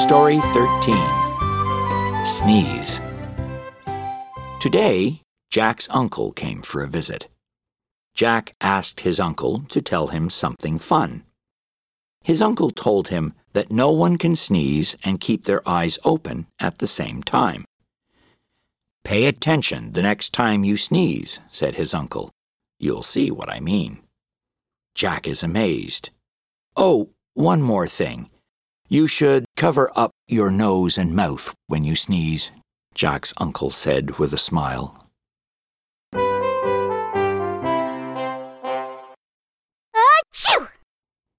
Story 13 Sneeze. Today, Jack's uncle came for a visit. Jack asked his uncle to tell him something fun. His uncle told him that no one can sneeze and keep their eyes open at the same time. Pay attention the next time you sneeze, said his uncle. You'll see what I mean. Jack is amazed. Oh, one more thing. You should cover up your nose and mouth when you sneeze, Jack's uncle said with a smile.